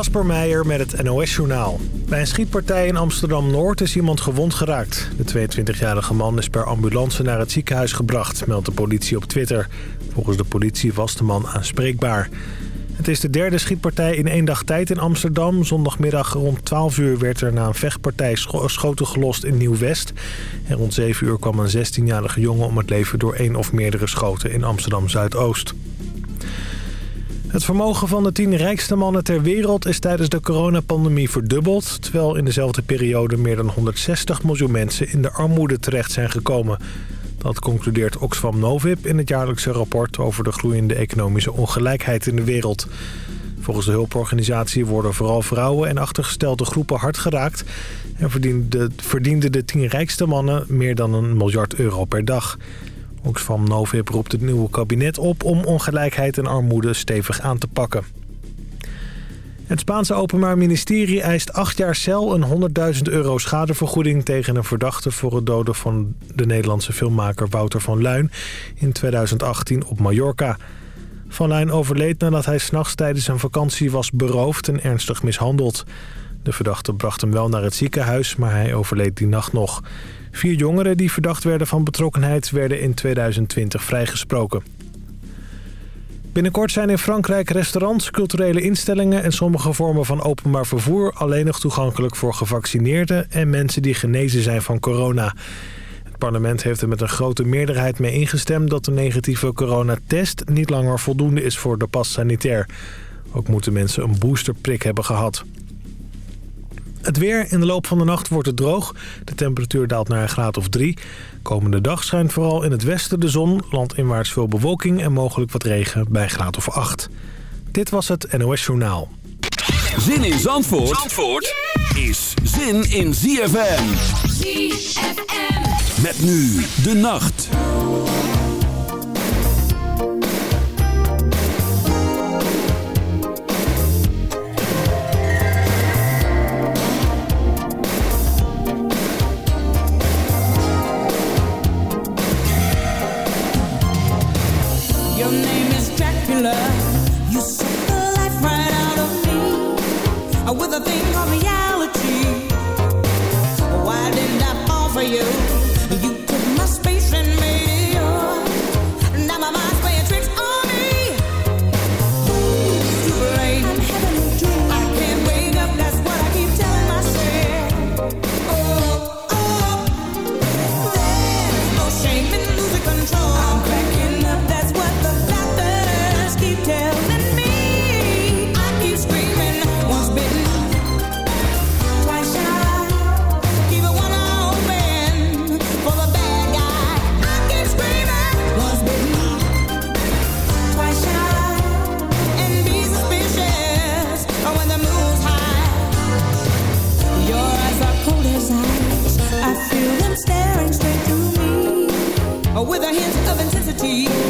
Kasper Meijer met het NOS-journaal. Bij een schietpartij in Amsterdam-Noord is iemand gewond geraakt. De 22-jarige man is per ambulance naar het ziekenhuis gebracht, meldt de politie op Twitter. Volgens de politie was de man aanspreekbaar. Het is de derde schietpartij in één dag tijd in Amsterdam. Zondagmiddag rond 12 uur werd er na een vechtpartij schoten gelost in Nieuw-West. En rond 7 uur kwam een 16-jarige jongen om het leven door één of meerdere schoten in Amsterdam-Zuidoost. Het vermogen van de tien rijkste mannen ter wereld is tijdens de coronapandemie verdubbeld... terwijl in dezelfde periode meer dan 160 miljoen mensen in de armoede terecht zijn gekomen. Dat concludeert Oxfam Novib in het jaarlijkse rapport over de groeiende economische ongelijkheid in de wereld. Volgens de hulporganisatie worden vooral vrouwen en achtergestelde groepen hard geraakt... en verdienden de tien rijkste mannen meer dan een miljard euro per dag... Oxfam Novib roept het nieuwe kabinet op om ongelijkheid en armoede stevig aan te pakken. Het Spaanse Openbaar Ministerie eist acht jaar cel en 100.000 euro schadevergoeding tegen een verdachte voor het doden van de Nederlandse filmmaker Wouter van Luin in 2018 op Mallorca. Van Luin overleed nadat hij s'nachts tijdens een vakantie was beroofd en ernstig mishandeld. De verdachte bracht hem wel naar het ziekenhuis, maar hij overleed die nacht nog. Vier jongeren die verdacht werden van betrokkenheid werden in 2020 vrijgesproken. Binnenkort zijn in Frankrijk restaurants, culturele instellingen en sommige vormen van openbaar vervoer alleen nog toegankelijk voor gevaccineerden en mensen die genezen zijn van corona. Het parlement heeft er met een grote meerderheid mee ingestemd dat de negatieve coronatest niet langer voldoende is voor de pas sanitair. Ook moeten mensen een boosterprik hebben gehad. Het weer. In de loop van de nacht wordt het droog. De temperatuur daalt naar een graad of drie. Komende dag schijnt vooral in het westen de zon. Landinwaarts veel bewolking en mogelijk wat regen bij een graad of acht. Dit was het NOS Journaal. Zin in Zandvoort, Zandvoort is zin in ZFM. ZFM. Met nu de nacht. guarantee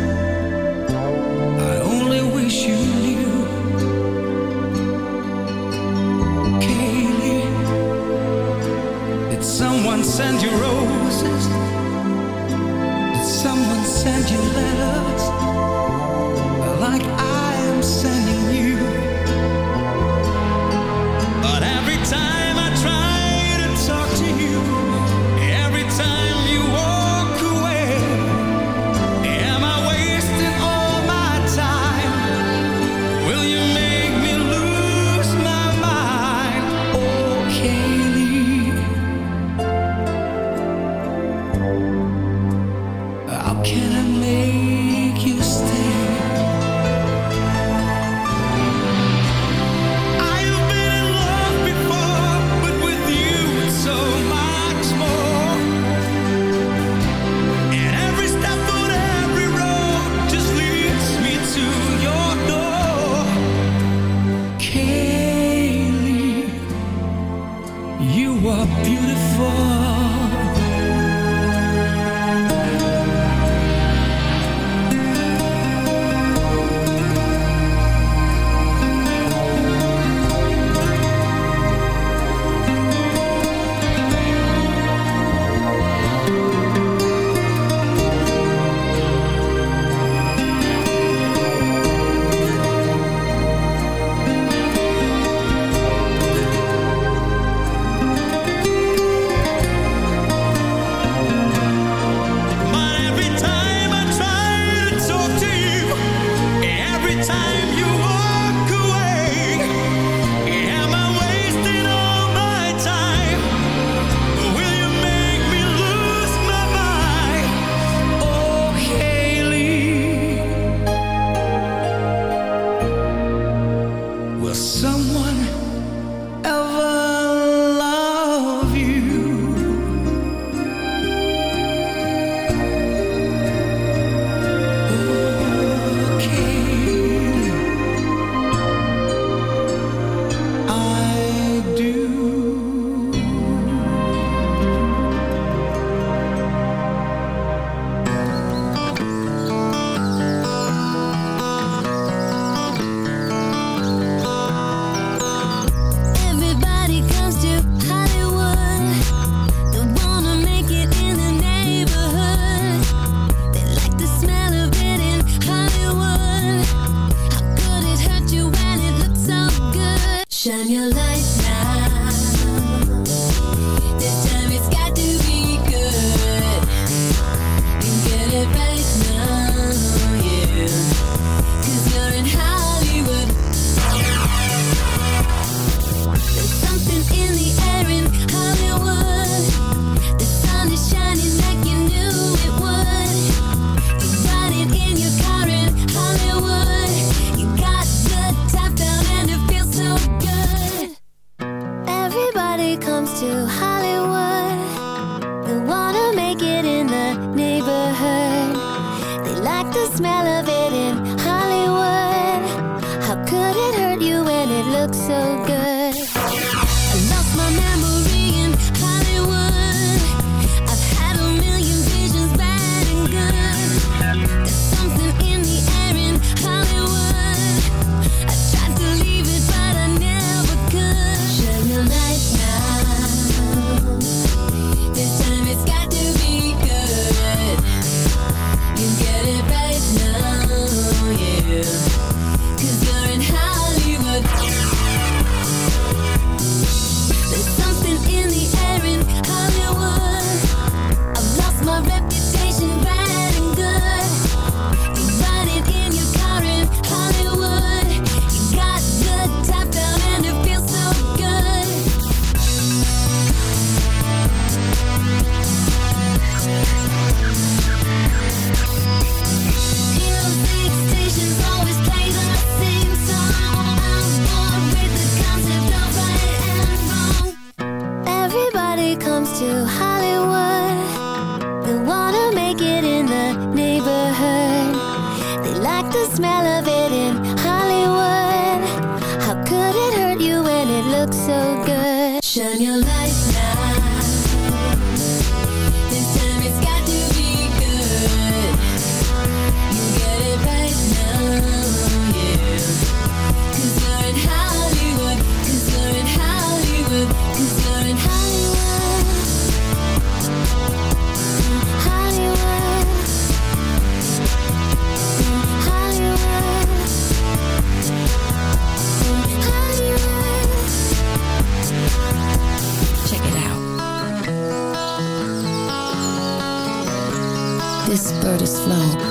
Smell of waters flow.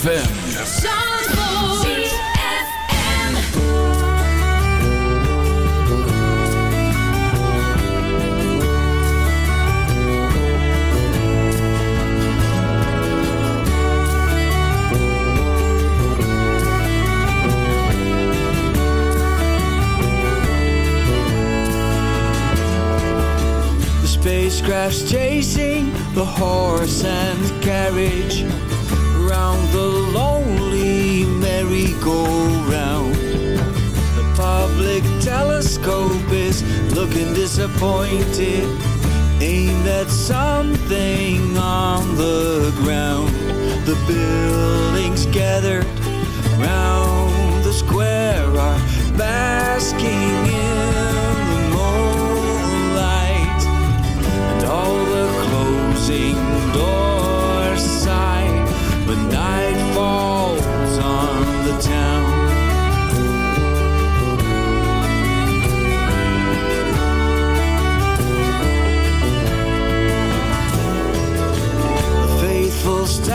ZFM. spacecraft's chasing the horse and the carriage acquainted. Ain't that something?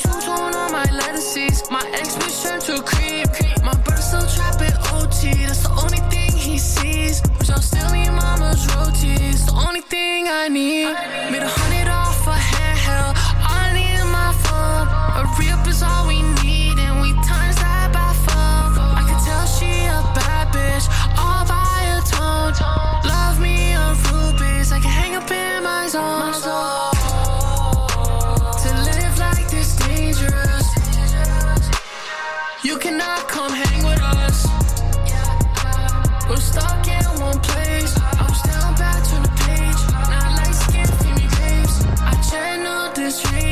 Shoes on all my lettuces. My ex bitch turned to creep. My brother still trapping OT. That's the only thing he sees. Which I'm stealing in mama's rotis. The only thing I need. Made a hundred off a handheld. I need my phone. A re is all we need. channel this dream